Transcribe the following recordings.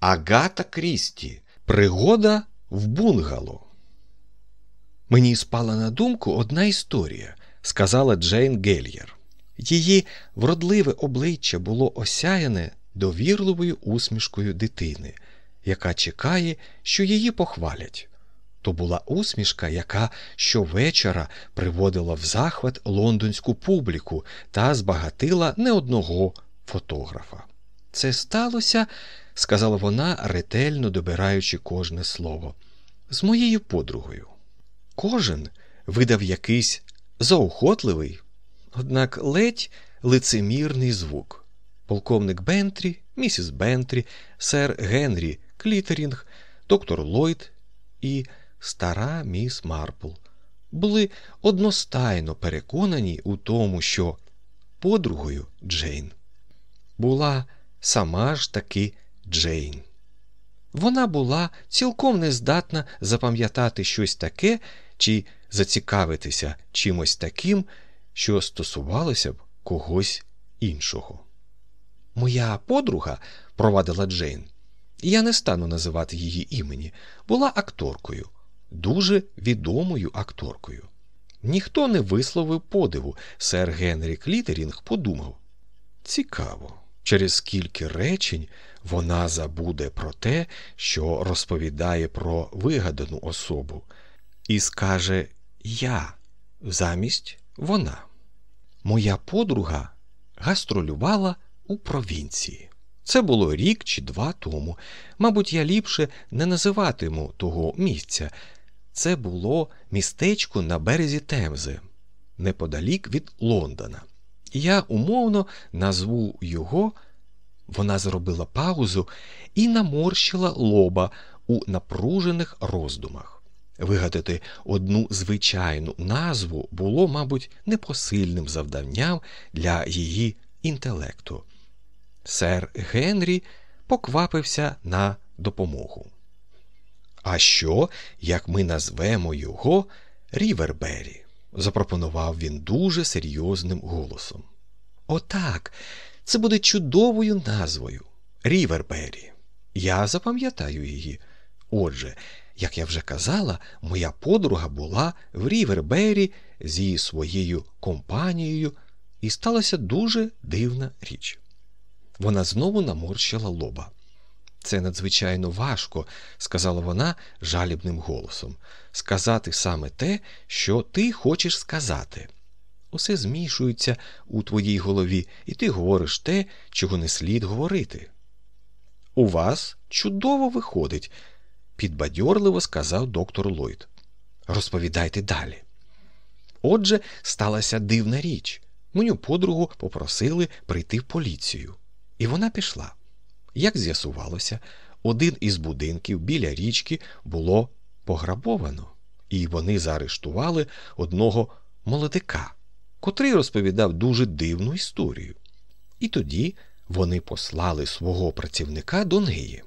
Агата Крісті. Пригода в бунгало. Мені спала на думку одна історія, сказала Джейн Гельєр. Її вродливе обличчя було осяяне довірливою усмішкою дитини, яка чекає, що її похвалять. То була усмішка, яка щовечора приводила в захват лондонську публіку та збагатила не одного фотографа. Це сталося, сказала вона, ретельно добираючи кожне слово, з моєю подругою. Кожен видав якийсь заохотливий, однак ледь лицемірний звук. Полковник Бентрі, місіс Бентрі, сер Генрі Клітерінг, доктор Ллойд і стара міс Марпл були одностайно переконані у тому, що подругою Джейн була сама ж таки Джейн. Вона була цілком нездатна запам'ятати щось таке чи зацікавитися чимось таким, що стосувалося б когось іншого. Моя подруга, провадила Джейн, я не стану називати її імені, була акторкою, дуже відомою акторкою. Ніхто не висловив подиву, сер Генрі Клітерінг подумав цікаво, через скільки речень вона забуде про те, що розповідає про вигадану особу, і скаже Я замість вона. Моя подруга гастролювала у провінції. Це було рік чи два тому. Мабуть, я ліпше не називатиму того місця. Це було містечко на березі Темзи, неподалік від Лондона. Я умовно назву його. Вона зробила паузу і наморщила лоба у напружених роздумах. Вигадати одну звичайну назву було, мабуть, непосильним завданням для її інтелекту. Сер Генрі поквапився на допомогу. А що, як ми назвемо його Рівербері? Запропонував він дуже серйозним голосом. Отак, це буде чудовою назвою Рівербері. Я запам'ятаю її. Отже, як я вже казала, моя подруга була в Рівербері зі своєю компанією, і сталася дуже дивна річ. Вона знову наморщила лоба. Це надзвичайно важко, сказала вона жалібним голосом, сказати саме те, що ти хочеш сказати. Усе змішується у твоїй голові, і ти говориш те, чого не слід говорити. У вас чудово виходить, підбадьорливо сказав доктор Ллойд. Розповідайте далі. Отже, сталася дивна річ. Мою подругу попросили прийти в поліцію, і вона пішла. Як з'ясувалося, один із будинків біля річки було пограбовано, і вони заарештували одного молодика, котрий розповідав дуже дивну історію. І тоді вони послали свого працівника до неї.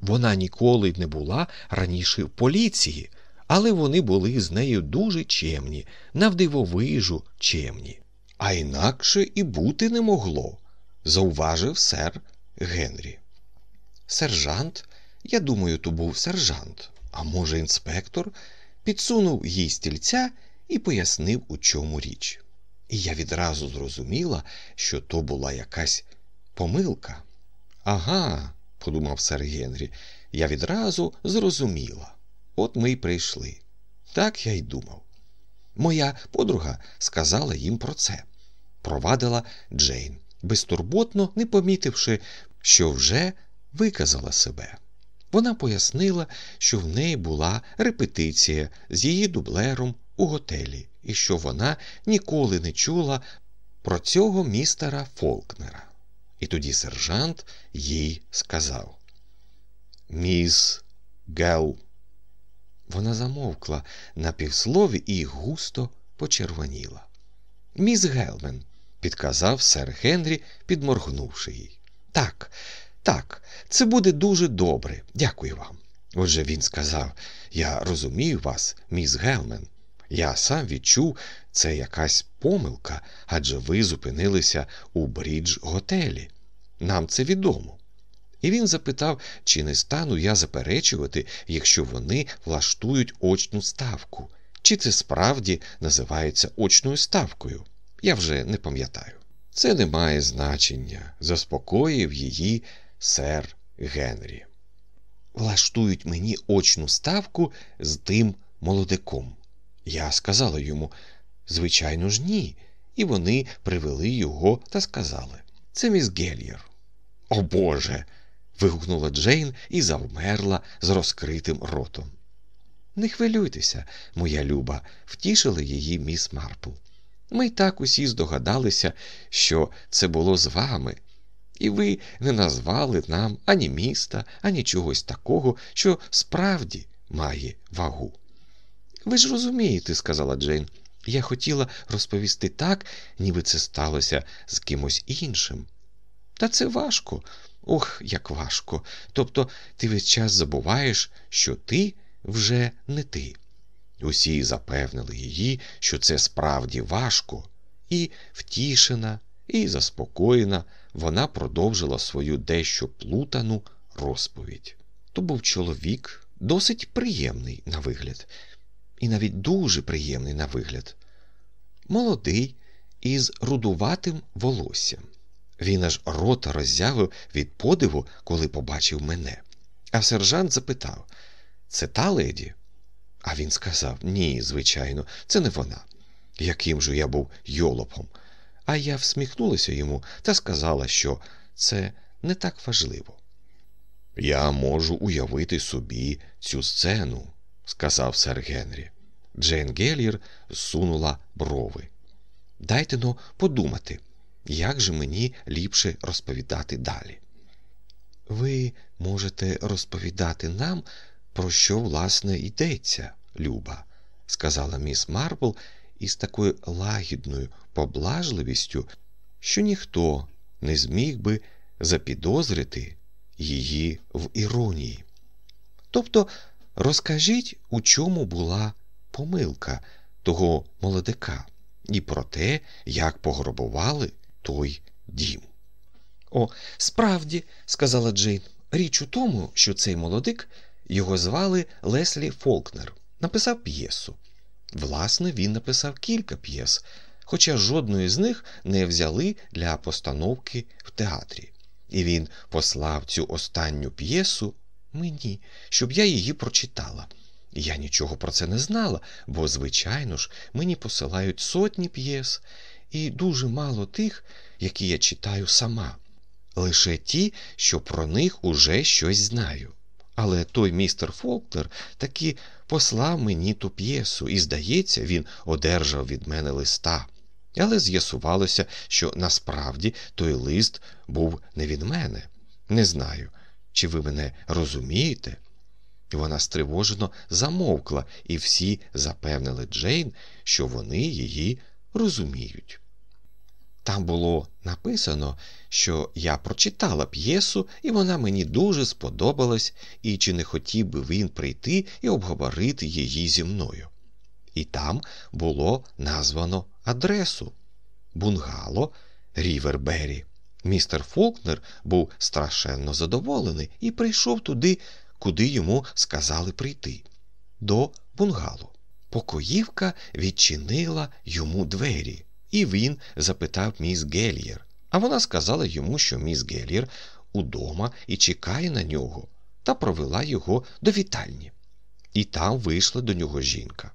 Вона ніколи не була раніше в поліції, але вони були з нею дуже чемні, навдивовижу чемні. А інакше і бути не могло, зауважив сер Генрі. Сержант, я думаю, то був сержант, а може, інспектор, підсунув їй стільця і пояснив, у чому річ. І я відразу зрозуміла, що то була якась помилка. Ага, подумав сер Генрі, я відразу зрозуміла. От ми й прийшли. Так я й думав. Моя подруга сказала їм про це, провадила Джейн, безтурботно не помітивши, що вже виказала себе. Вона пояснила, що в неї була репетиція з її дублером у готелі, і що вона ніколи не чула про цього містера Фолкнера. І тоді сержант їй сказав Міс Гел. Вона замовкла на півслові і густо почервоніла. Міс Гелмен, підказав сер Генрі, підморгнувши їй. Так, так, це буде дуже добре. Дякую вам. Отже він сказав Я розумію вас, міс Гелмен. Я сам відчув, це якась помилка, адже ви зупинилися у брідж готелі. Нам це відомо. І він запитав, чи не стану я заперечувати, якщо вони влаштують очну ставку, чи це справді називається очною ставкою. Я вже не пам'ятаю. Це не має значення, заспокоїв її сер Генрі. Влаштують мені очну ставку з тим молодиком. Я сказала йому, звичайно ж, ні. І вони привели його та сказали це міс Гельєр. О Боже. вигукнула Джейн і завмерла з розкритим ротом. Не хвилюйтеся, моя люба, втішила її міс Марпл. Ми й так усі здогадалися, що це було з вами, і ви не назвали нам ані міста, ані чогось такого, що справді має вагу. Ви ж розумієте, сказала Джейн, я хотіла розповісти так, ніби це сталося з кимось іншим. Та це важко, ох, як важко. Тобто ти весь час забуваєш, що ти вже не ти. Усі запевнили її, що це справді важко, і втішена, і заспокоєна, вона продовжила свою дещо плутану розповідь. То був чоловік досить приємний на вигляд, і навіть дуже приємний на вигляд, молодий із рудуватим волоссям. Він аж рота роззявив від подиву, коли побачив мене. А сержант запитав це та леді? А він сказав ні, звичайно, це не вона. Яким же я був йолопом. А я всміхнулася йому та сказала, що це не так важливо. Я можу уявити собі цю сцену, сказав сер Генрі. Джейн Геллір сунула брови. Дайте но подумати, як же мені ліпше розповідати далі. Ви можете розповідати нам, про що, власне, йдеться, Люба, сказала міс Марпл із такою лагідною поблажливістю, що ніхто не зміг би запідозрити її в іронії. Тобто розкажіть, у чому була помилка того молодика, і про те, як пограбували той дім. О, справді, сказала Джейн, річ у тому, що цей молодик його звали Леслі Фолкнер, написав п'єсу. Власне, він написав кілька п'єс, хоча жодної з них не взяли для постановки в театрі. І він послав цю останню п'єсу мені, щоб я її прочитала. Я нічого про це не знала, бо, звичайно ж, мені посилають сотні п'єс, і дуже мало тих, які я читаю сама, лише ті, що про них уже щось знаю. Але той містер Фолклер таки послав мені ту п'єсу, і, здається, він одержав від мене листа. Але з'ясувалося, що насправді той лист був не від мене. Не знаю, чи ви мене розумієте? Вона стривожено замовкла, і всі запевнили Джейн, що вони її розуміють. Там було написано, що я прочитала п'єсу, і вона мені дуже сподобалась, і чи не хотів би він прийти і обговорити її зі мною. І там було названо адресу Бунгало Рівербері. Містер Фолкнер був страшенно задоволений і прийшов туди, куди йому сказали прийти, до бунгало. Покоївка відчинила йому двері, і він запитав міс Гельєр. А вона сказала йому, що міс Гельєр удома і чекає на нього, та провела його до вітальні. І там вийшла до нього жінка.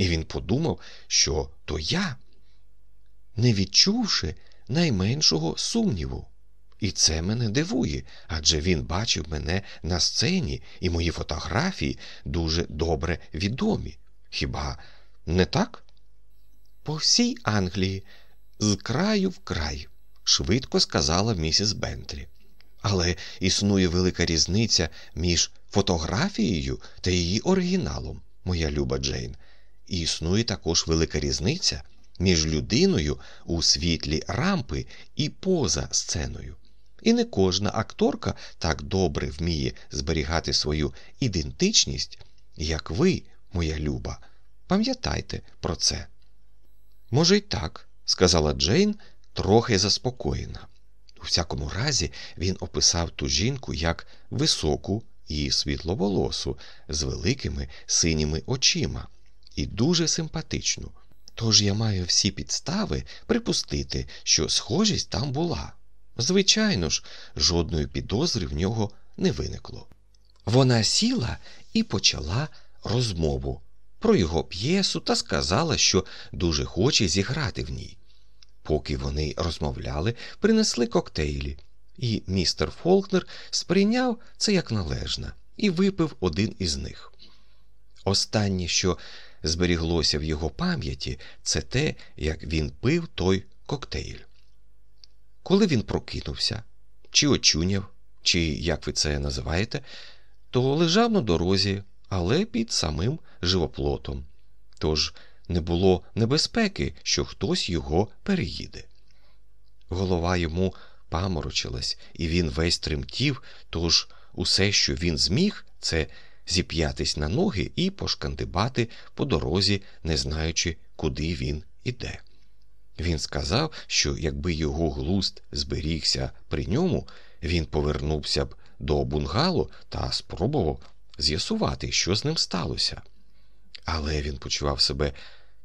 І він подумав, що то я, не відчувши найменшого сумніву. І це мене дивує, адже він бачив мене на сцені, і мої фотографії дуже добре відомі. Хіба не так? По всій Англії, з краю в край, швидко сказала місіс Бентлі. Але існує велика різниця між фотографією та її оригіналом, моя люба Джейн. Існує також велика різниця між людиною у світлі рампи і поза сценою. І не кожна акторка так добре вміє зберігати свою ідентичність, як ви, моя люба. Пам'ятайте про це. Може, й так, сказала Джейн, трохи заспокоєна. У всякому разі, він описав ту жінку як високу і світловолосу з великими синіми очима і дуже симпатичну. Тож я маю всі підстави припустити, що схожість там була. Звичайно ж, жодної підозри в нього не виникло. Вона сіла і почала розмову про його п'єсу та сказала, що дуже хоче зіграти в ній. Поки вони розмовляли, принесли коктейлі, і містер Фолкнер сприйняв це як належне і випив один із них. Останнє, що зберіглося в його пам'яті, це те, як він пив той коктейль. Коли він прокинувся, чи очуняв, чи як ви це називаєте, то лежав на дорозі, але під самим живоплотом. Тож не було небезпеки, що хтось його переїде. Голова йому паморочилась, і він весь тремтів, тож усе, що він зміг, це зіп'ятись на ноги і пошкандибати по дорозі, не знаючи, куди він іде. Він сказав, що якби його глуст зберігся при ньому, він повернувся б до бунгало та спробував з'ясувати, що з ним сталося. Але він почував себе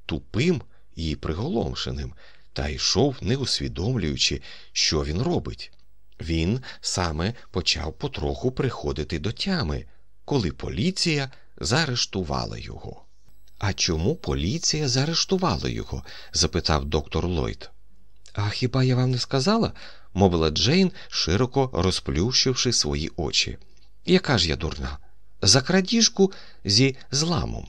тупим і приголомшеним та йшов, не усвідомлюючи, що він робить. Він саме почав потроху приходити до тями, коли поліція заарештувала його. А чому поліція заарештувала його? запитав доктор Ллойд. А хіба я вам не сказала? мовила Джейн, широко розплющивши свої очі. Яка ж я дурна? За крадіжку зі зламом.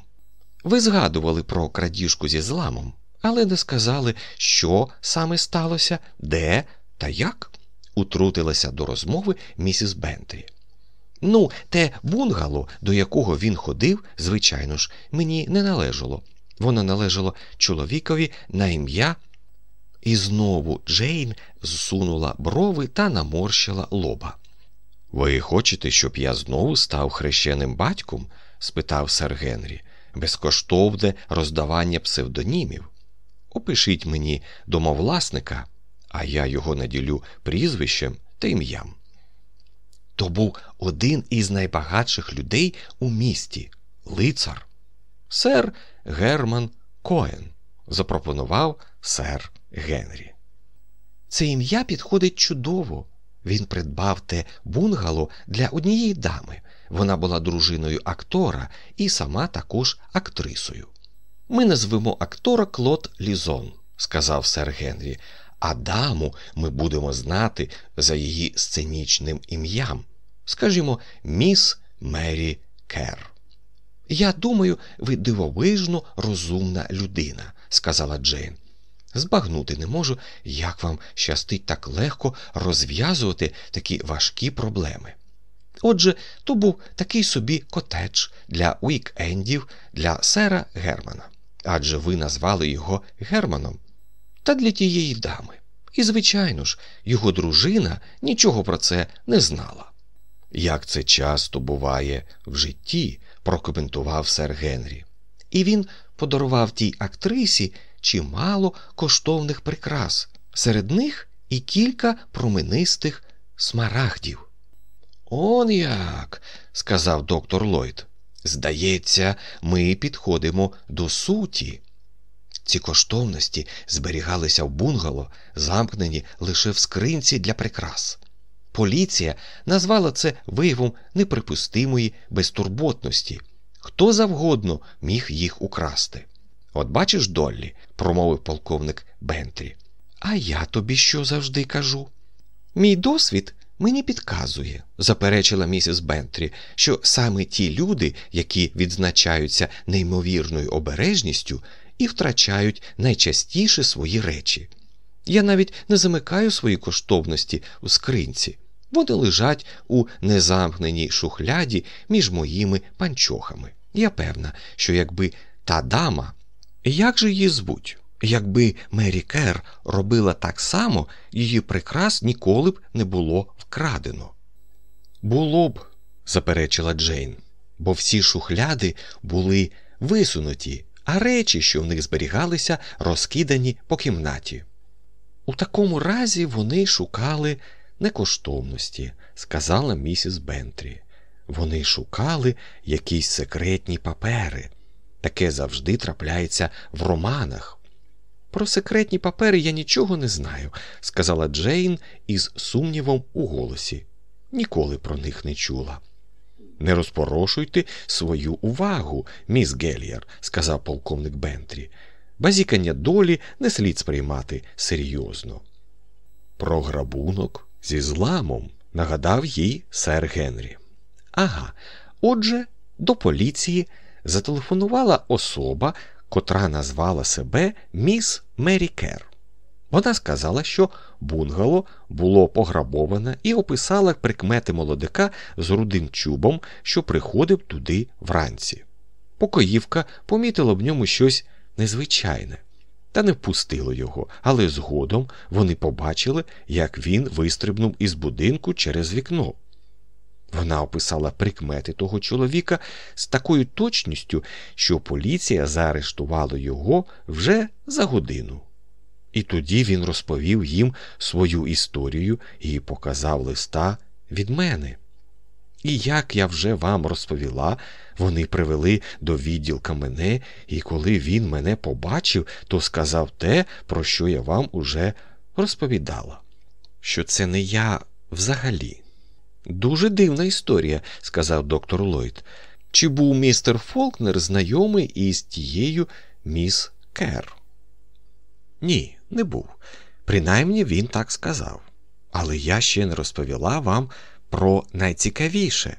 Ви згадували про крадіжку зі зламом, але не сказали, що саме сталося, де та як, утрутилася до розмови місіс Бентрі. Ну, те бунгало, до якого він ходив, звичайно ж, мені не належало. Воно належало чоловікові на ім'я. І знову Джейн зсунула брови та наморщила лоба. Ви хочете, щоб я знову став хрещеним батьком? спитав сер Генрі. Безкоштовне роздавання псевдонімів. Опишіть мені домовласника, а я його наділю прізвищем та ім'ям. То був один із найбагатших людей у місті лицар. Сер Герман Коен, запропонував сер Генрі. Це ім'я підходить чудово. Він придбав те бунгало для однієї дами. Вона була дружиною актора і сама також актрисою. Ми назвемо актора Клод Лізон, сказав сер Генрі, а даму ми будемо знати за її сценічним ім'ям. Скажімо, міс Мері Кер. Я думаю, ви дивовижно розумна людина, сказала Джейн. Збагнути не можу, як вам щастить так легко розв'язувати такі важкі проблеми. Отже, то був такий собі котедж для уікендів для сера Германа, адже ви назвали його Германом та для тієї дами. І, звичайно ж, його дружина нічого про це не знала. Як це часто буває в житті, прокоментував сер Генрі, і він подарував тій актрисі чимало коштовних прикрас, серед них і кілька променистих смарагдів. Он як, сказав доктор Ллойд. Здається, ми підходимо до суті. Ці коштовності зберігалися в бунгало, замкнені лише в скринці для прикрас. Поліція назвала це виявом неприпустимої безтурботності. Хто завгодно міг їх украсти. От бачиш, Доллі, промовив полковник Бентрі. А я тобі що завжди кажу? Мій досвід мені підказує, заперечила місіс Бентрі, що саме ті люди, які відзначаються неймовірною обережністю і втрачають найчастіше свої речі. Я навіть не замикаю свої коштовності у скринці. Вони лежать у незамкненій шухляді між моїми панчохами. Я певна, що якби та дама, як же її звуть? Якби Мері Кер робила так само, її прикрас ніколи б не було вкрадено. Було б, заперечила Джейн, бо всі шухляди були висунуті, а речі, що в них зберігалися, розкидані по кімнаті. У такому разі вони шукали некоштовності, сказала місіс Бентрі. Вони шукали якісь секретні папери. Таке завжди трапляється в романах. Про секретні папери я нічого не знаю, сказала Джейн із сумнівом у голосі. Ніколи про них не чула. Не розпорошуйте свою увагу, міс Гельєр, сказав полковник Бентрі. Базікання долі не слід сприймати серйозно. Про грабунок зі зламом нагадав їй сер Генрі. Ага, отже, до поліції зателефонувала особа, котра назвала себе міс Мері Кер. Вона сказала, що бунгало було пограбоване і описала прикмети молодика з рудим чубом, що приходив туди вранці. Покоївка помітила в ньому щось незвичайне, та не впустило його, але згодом вони побачили, як він вистрибнув із будинку через вікно. Вона описала прикмети того чоловіка з такою точністю, що поліція заарештувала його вже за годину. І тоді він розповів їм свою історію і показав листа від мене. І як я вже вам розповіла, вони привели до відділка мене, і коли він мене побачив, то сказав те, про що я вам уже розповідала, що це не я взагалі. Дуже дивна історія, сказав доктор Ллойд. Чи був містер Фолкнер знайомий із тією міс Кер? Ні, не був. Принаймні він так сказав. Але я ще не розповіла вам про найцікавіше.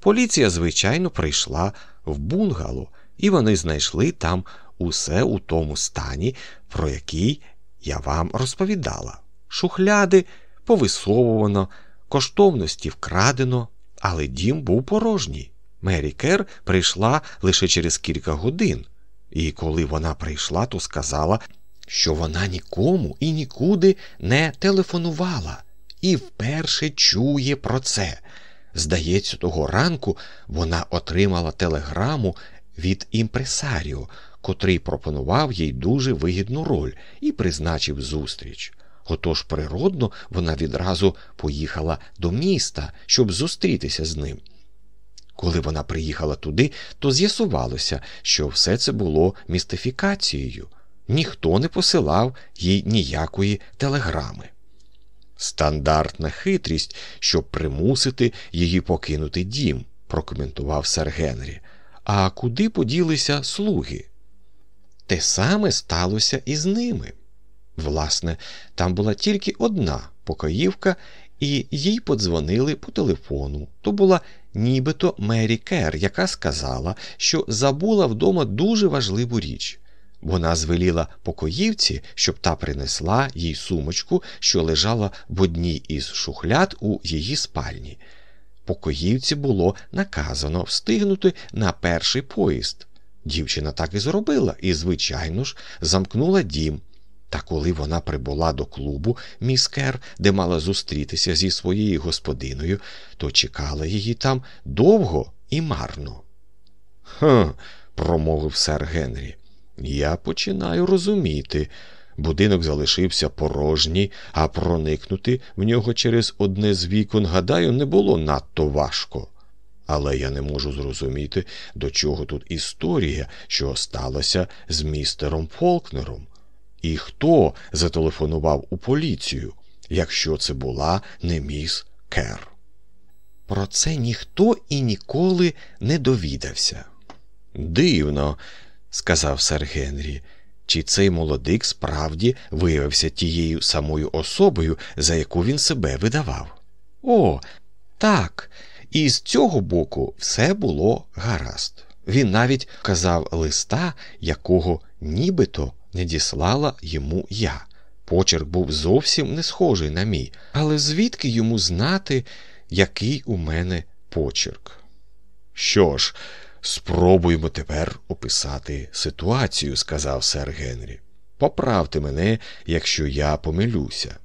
Поліція, звичайно, прийшла в бунгало, і вони знайшли там усе у тому стані, про який я вам розповідала. Шухляди повисовувано, коштовності вкрадено, але дім був порожній. Мері Кер прийшла лише через кілька годин, і коли вона прийшла, то сказала, що вона нікому і нікуди не телефонувала і вперше чує про це. Здається, того ранку вона отримала телеграму від імпресаріо, котрий пропонував їй дуже вигідну роль і призначив зустріч. Отож, природно, вона відразу поїхала до міста, щоб зустрітися з ним. Коли вона приїхала туди, то з'ясувалося, що все це було містифікацією, ніхто не посилав їй ніякої телеграми. Стандартна хитрість, щоб примусити її покинути дім, прокоментував сер Генрі. А куди поділися слуги? Те саме сталося і з ними. Власне, там була тільки одна покоївка, і їй подзвонили по телефону. То була нібито Мері Кер, яка сказала, що забула вдома дуже важливу річ. Вона звеліла покоївці, щоб та принесла їй сумочку, що лежала в одній із шухляд у її спальні. Покоївці було наказано встигнути на перший поїзд. Дівчина так і зробила і, звичайно ж, замкнула дім. Та коли вона прибула до клубу міс Кер, де мала зустрітися зі своєю господиною, то чекала її там довго і марно. Хм, промовив сер Генрі. Я починаю розуміти. Будинок залишився порожній, а проникнути в нього через одне з вікон, гадаю, не було надто важко. Але я не можу зрозуміти, до чого тут історія, що сталося з містером Фолкнером. І хто зателефонував у поліцію, якщо це була не міс Кер. Про це ніхто і ніколи не довідався. Дивно, сказав сер Генрі, чи цей молодик справді виявився тією самою особою, за яку він себе видавав. О, так, і з цього боку все було гаразд. Він навіть казав листа, якого нібито не діслала йому я. Почерк був зовсім не схожий на мій, але звідки йому знати, який у мене почерк? Що ж, спробуємо тепер описати ситуацію, сказав сер Генрі. Поправте мене, якщо я помилюся.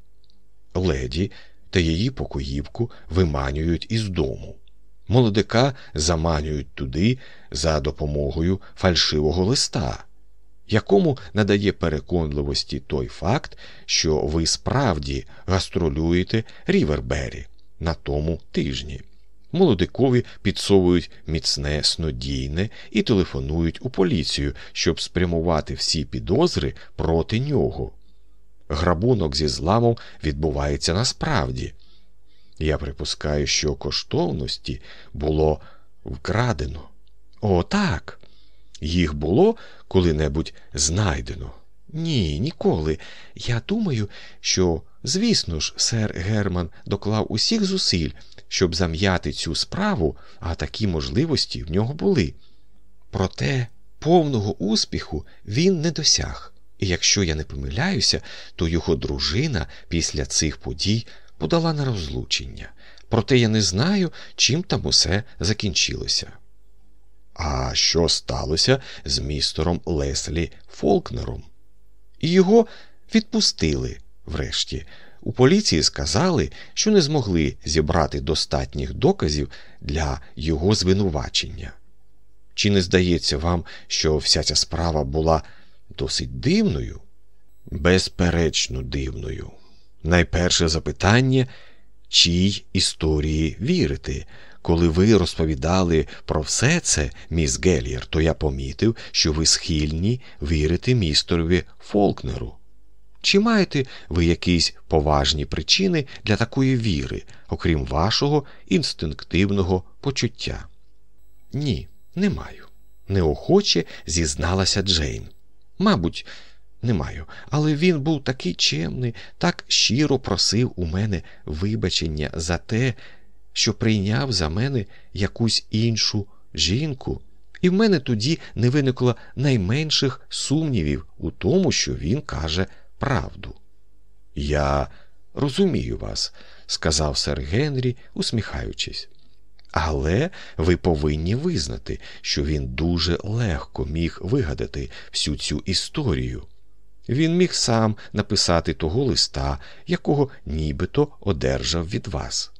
Леді та її покоївку виманюють із дому. Молодика заманюють туди за допомогою фальшивого листа якому надає переконливості той факт, що ви справді гастролюєте Рівербері на тому тижні. Молодикові підсовують міцне снодійне і телефонують у поліцію, щоб спрямувати всі підозри проти нього. Грабунок зі зламом відбувається насправді. Я припускаю, що коштовності було вкрадено. О, так. Їх було коли-небудь знайдено. Ні, ніколи. Я думаю, що, звісно ж, сер Герман доклав усіх зусиль, щоб зам'яти цю справу, а такі можливості в нього були. Проте повного успіху він не досяг, і якщо я не помиляюся, то його дружина після цих подій подала на розлучення. Проте я не знаю, чим там усе закінчилося. А що сталося з містером Леслі Фолкнером? І його відпустили врешті. У поліції сказали, що не змогли зібрати достатніх доказів для його звинувачення. Чи не здається вам, що вся ця справа була досить дивною? Безперечно, дивною. Найперше запитання, чій історії вірити. Коли ви розповідали про все це, міс Гельєр, то я помітив, що ви схильні вірити містерові Фолкнеру. Чи маєте ви якісь поважні причини для такої віри, окрім вашого інстинктивного почуття? Ні, не маю. Неохоче зізналася Джейн. Мабуть, не маю, але він був такий чемний, так щиро просив у мене вибачення за те, що прийняв за мене якусь іншу жінку, і в мене тоді не виникло найменших сумнівів у тому, що він каже правду. Я розумію вас, сказав сер Генрі, усміхаючись. Але ви повинні визнати, що він дуже легко міг вигадати всю цю історію. Він міг сам написати того листа, якого нібито одержав від вас.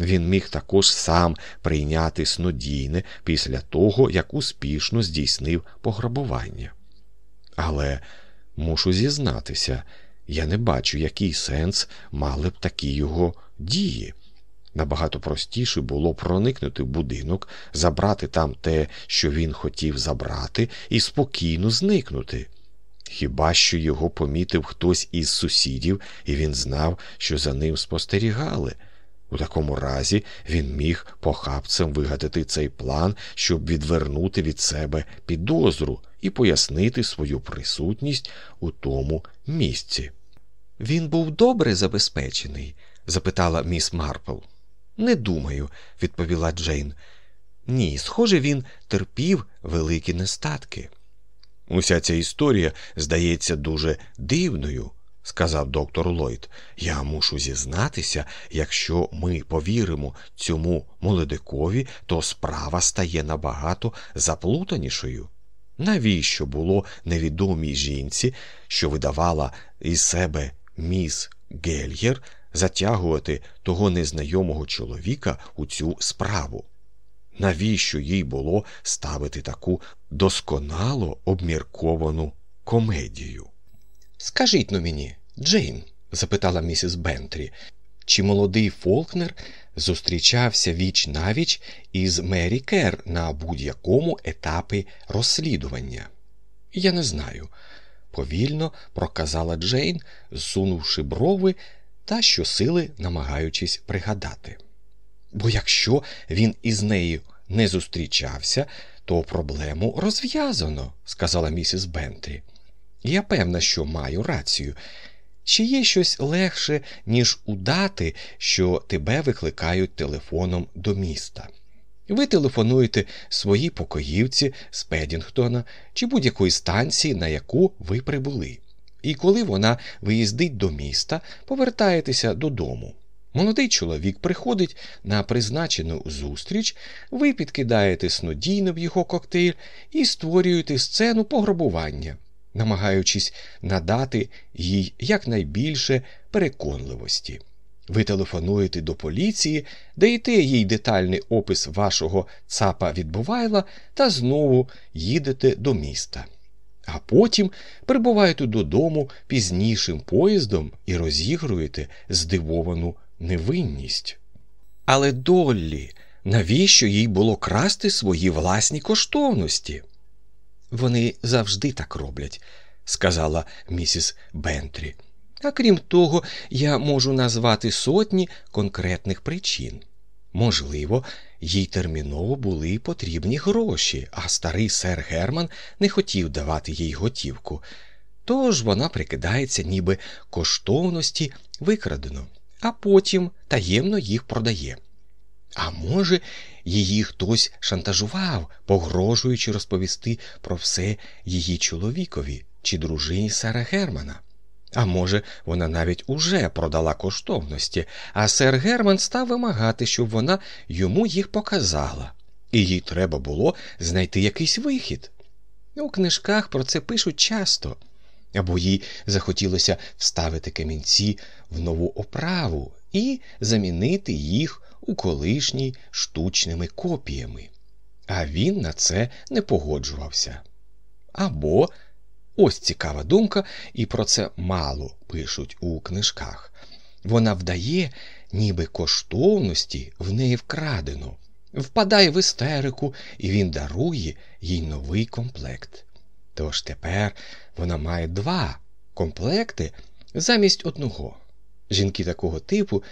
Він міг також сам прийняти снодійне після того, як успішно здійснив пограбування. Але мушу зізнатися, я не бачу, який сенс мали б такі його дії. Набагато простіше було проникнути в будинок, забрати там те, що він хотів забрати, і спокійно зникнути. Хіба що його помітив хтось із сусідів, і він знав, що за ним спостерігали. У такому разі він міг похапцем вигадати цей план, щоб відвернути від себе підозру і пояснити свою присутність у тому місці. Він був добре забезпечений? запитала міс Марпл. Не думаю, відповіла Джейн. Ні, схоже, він терпів великі нестатки. Уся ця історія здається дуже дивною, сказав доктор Ллойд. Я мушу зізнатися, якщо ми повіримо цьому молодикові, то справа стає набагато заплутанішою. Навіщо було невідомій жінці, що видавала із себе міс Гельєр, затягувати того незнайомого чоловіка у цю справу? Навіщо їй було ставити таку досконало обмірковану комедію? Скажіть но мені, Джейн, запитала місіс Бентрі, чи молодий Фолкнер зустрічався віч навіч із Мері Кер на будь-якому етапі розслідування? Я не знаю, повільно проказала Джейн, зсунувши брови та щосили намагаючись пригадати. Бо якщо він із нею не зустрічався, то проблему розв'язано, сказала місіс Бентрі. Я певна, що маю рацію. Чи є щось легше, ніж удати, що тебе викликають телефоном до міста? Ви телефонуєте своїй покоївці з Педінгтона чи будь-якої станції, на яку ви прибули. І коли вона виїздить до міста, повертаєтеся додому. Молодий чоловік приходить на призначену зустріч, ви підкидаєте снодійно в його коктейль і створюєте сцену пограбування намагаючись надати їй якнайбільше переконливості. Ви телефонуєте до поліції, даєте їй детальний опис вашого цапа відбувайла та знову їдете до міста. а потім прибуваєте додому пізнішим поїздом і розігруєте здивовану невинність. Але Доллі, навіщо їй було красти свої власні коштовності? Вони завжди так роблять, сказала місіс Бентрі. А крім того, я можу назвати сотні конкретних причин. Можливо, їй терміново були потрібні гроші, а старий сер Герман не хотів давати їй готівку. Тож вона прикидається, ніби коштовності викрадено, а потім таємно їх продає. А може, її хтось шантажував, погрожуючи розповісти про все її чоловікові чи дружині сера Германа. А може, вона навіть уже продала коштовності, а сер Герман став вимагати, щоб вона йому їх показала, і їй треба було знайти якийсь вихід. У книжках про це пишуть часто, або їй захотілося вставити камінці в нову оправу і замінити їх у колишній штучними копіями. А він на це не погоджувався. Або Ось цікава думка, і про це мало пишуть у книжках. Вона вдає, ніби коштовності в неї вкрадено, впадає в істерику, і він дарує їй новий комплект. Тож тепер вона має два комплекти замість одного. Жінки такого типу,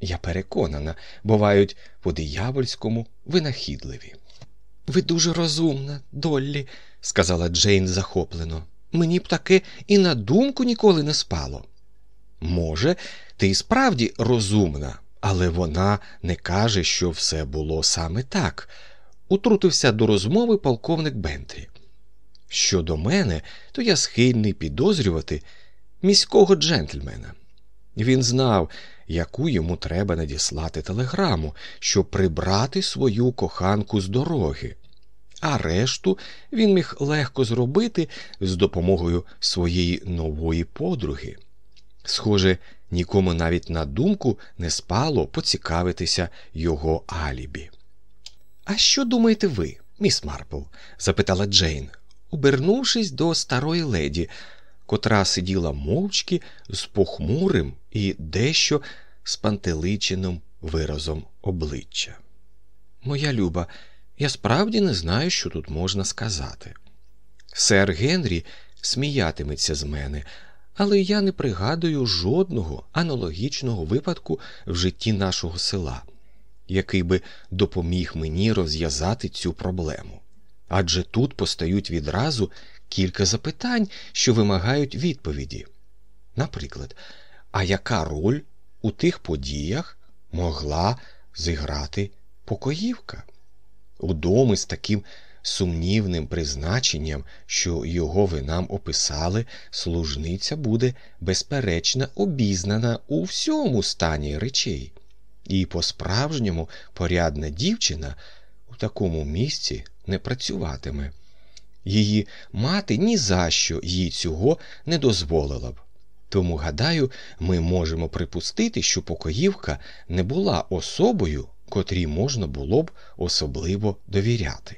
я переконана, бувають по диявольському винахідливі. Ви дуже розумна, Доллі, сказала Джейн захоплено. Мені б таке і на думку ніколи не спало. Може, ти і справді розумна, але вона не каже, що все було саме так, утрутився до розмови полковник Бентрі. Щодо мене, то я схильний підозрювати міського джентльмена. Він знав, яку йому треба надіслати телеграму, щоб прибрати свою коханку з дороги а решту він міг легко зробити з допомогою своєї нової подруги. Схоже, нікому навіть на думку не спало поцікавитися його алібі. А що думаєте ви, міс Марпл? запитала Джейн, обернувшись до старої леді, котра сиділа мовчки з похмурим і дещо спантеличеним виразом обличчя. Моя люба, я справді не знаю, що тут можна сказати. Сер Генрі сміятиметься з мене, але я не пригадую жодного аналогічного випадку в житті нашого села, який би допоміг мені розв'язати цю проблему. Адже тут постають відразу кілька запитань, що вимагають відповіді. Наприклад, а яка роль у тих подіях могла зіграти покоївка? Удоми з таким сумнівним призначенням, що його ви нам описали, служниця буде безперечно обізнана у всьому стані речей, і по-справжньому порядна дівчина у такому місці не працюватиме. Її мати ні за що їй цього не дозволила б. Тому, гадаю, ми можемо припустити, що покоївка не була особою котрій можна було б особливо довіряти.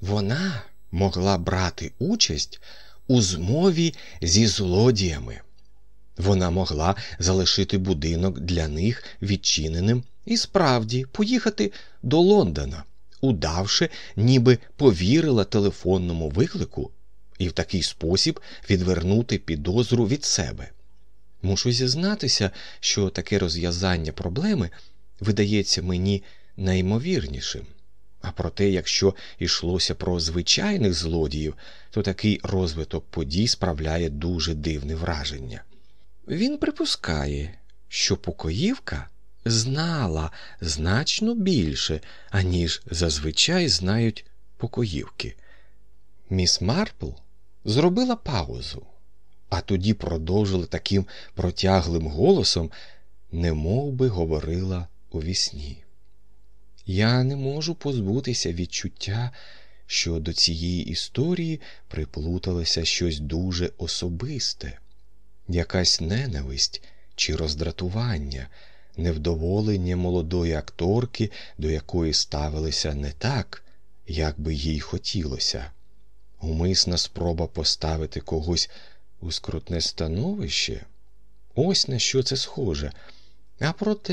Вона могла брати участь у змові зі злодіями. Вона могла залишити будинок для них відчиненим і справді поїхати до Лондона, удавши, ніби повірила телефонному виклику, і в такий спосіб відвернути підозру від себе. Мушу зізнатися, що таке розв'язання проблеми видається мені найімовірнішим. А проте, якщо йшлося про звичайних злодіїв, то такий розвиток подій справляє дуже дивне враження. Він припускає, що покоївка знала значно більше, аніж зазвичай знають покоївки. Міс Марпл зробила паузу, а тоді продовжила таким протяглим голосом, не би говорила у вісні. Я не можу позбутися відчуття, що до цієї історії приплуталося щось дуже особисте, якась ненависть чи роздратування, невдоволення молодої акторки, до якої ставилися не так, як би їй хотілося. Умисна спроба поставити когось у скрутне становище. Ось на що це схоже. А проте